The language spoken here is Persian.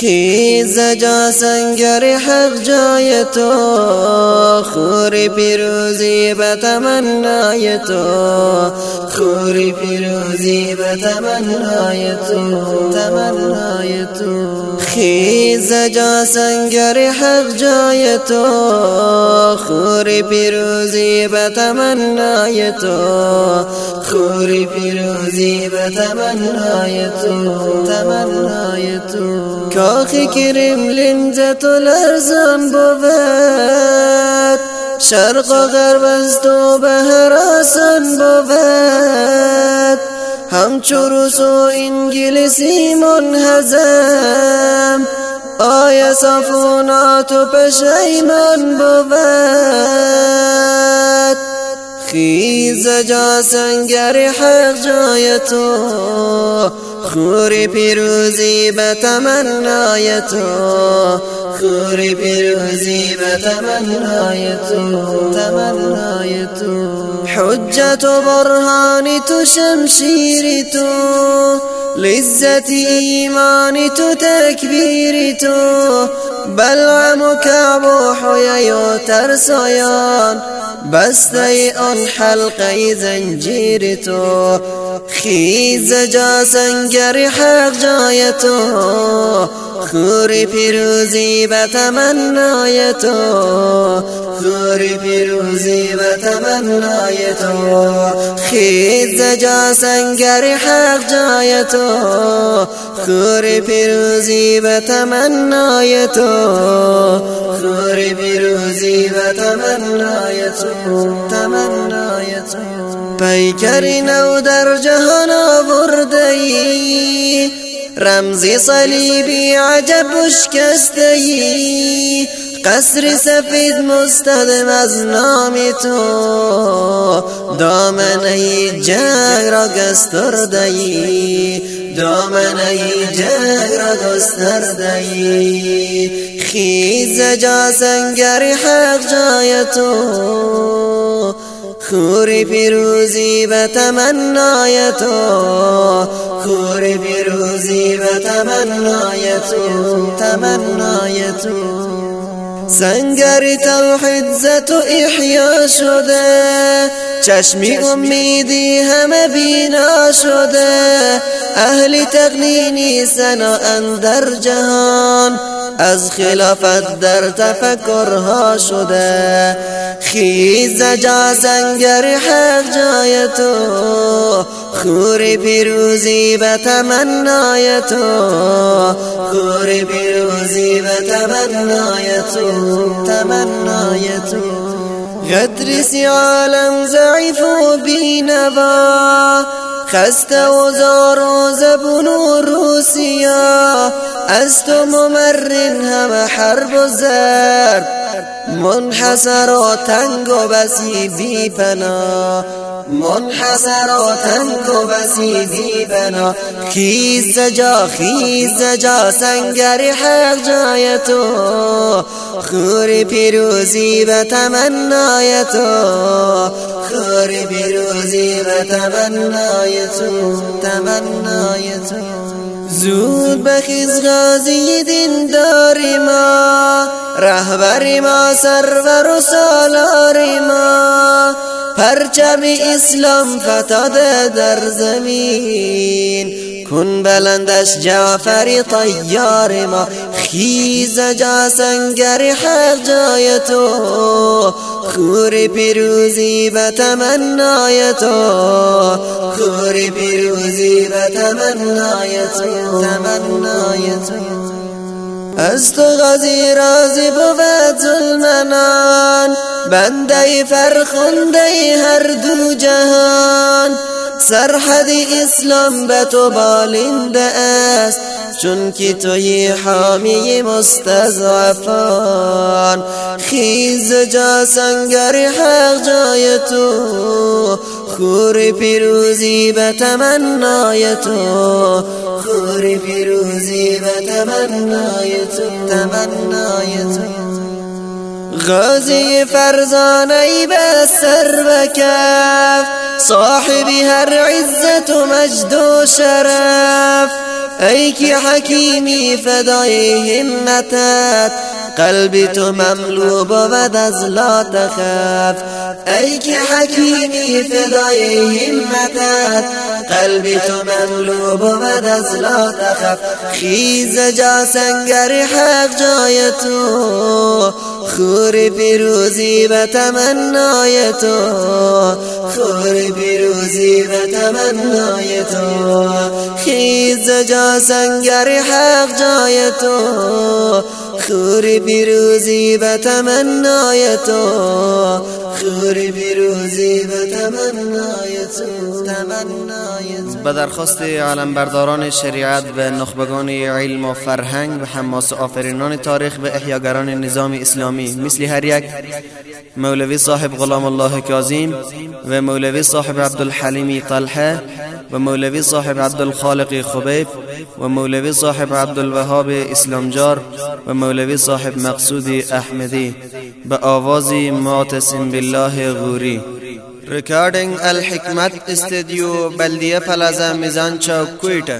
خیز جا سنگر حق جای تو خوری پیروزی به تمنای تو. خوری پیروزی به تمنای تو تمنای تو. خیز جا سنگر حق جای تو خوری پیروزی به تمنای تو. خوری پیروزی به تمنای تو تمنای تو. لنزت و لرزان بود. شرق و غرب از تو به آسان بود. همچو روس و انگلیسی منهزم آیا صفونات و پشیمان بود. خیز جا سنگر حق جای تو. خوری پیروزی به تمنای تو خوری پیروزی به تمنای تو تمنای حجت و برهانی تو شمشیری تو لذت ایمانی تو تکبیری تو. بلعم و کعب و حیی و ترسایان بسته آن حلقه زنجیر تو خیز جا سنگر حق جای تو خوری پیروزی به تمنای تو. خوری پیروزی به تمنای تو. خیز جا سنگر حق جای تو. خوری پیروزی به تمنای تو. خوری پیروزی به تمنای تو. تمنای تو. پیکری نو در جهان آورده ای رمزی صلیبی عجب بشکسته ای قصر سفید مستدم از نام تو. دامنه جنگ را گسترده ای دامنه جنگ را گسترده ای خیز جا سنگر حق جای تو. خوری پیروزی به تمنای تو. خوری پیروزی به تمنای تو. تمنای تو. سنگر توحید زت و احیا شده. چشمی امیدی همه بینا شده. اهل تقنینی سنا اندر جهان. از خلافت در تفکرها شده. خیز جا سنگر حق جای تو. خوری پیروزی به تمنای تو. خوری پیروزی به تمنای تو. تمنای تو. غدرس عالم ضعیف و بینوا. خسته و زار و زبون و روسیا. از تو ممرن همه حرب و زرد منحسر و تنگ و بسی بی پنا منحسر و تنگ و بسی بی پنا خیز جا خیز جا سنگر حق جای تو. خوری پیروزی به تمنای تو. خوری پیروزی به تمنای تو. تمنای زود بخیز غازی دین داری ما. رهبری ما سرور و سالاری ما. پرچم اسلام فتاده در زمین. کن بلندش جعفری طیار ما خیز جا سنگر حق جای تو. خوری پیروزی به تمنای تو. خوری پیروزی به تمنای تو. تمنای تو. از تو غازی رازی بود ظلمنان. بنده فرخنده هر دو جهان. سرحد اسلام به تو بالنده است. چون که توی حامی مستضعفان. خیز جا سنگر حق جای تو. خور پیروزی به تمنای تو. خور پیروزی به تمنای تو. تمنای تو. غازی فرزانه ای به سر بکف. صاحب هر عزت و مجد و شرف. ای که حکیمی فدای همتت. قلبی تو مملو بود از لا تخف ای که حکیمی فدای همتت قلبی تو مملو بود از لا تخف خیز جا سنگر حق جای تو خور پیروزی به تمنای تو. خور پیروزی به تمنای تو. خیز جا سنگر حق جای تو خور پیروزی به تمنای تو. خور پیروزی به تمنای تو. به درخواست علمبرداران شریعت به نخبگان علم و فرهنگ و حماس آفرینان تاریخ به احیاگران نظام اسلامی مثل هر یک مولوی صاحب غلام الله کاظم و مولوی صاحب عبدالحلیم طلحه و مولوی صاحب عبدالخالق خبیب و مولوی صاحب عبدالوهاب اسلامجار و مولوی صاحب مقصود احمدی به آواز معتصم بالله غوری. ریکاردینگ الحکمت استودیو بلدیه پلازا میزان چوک کویتا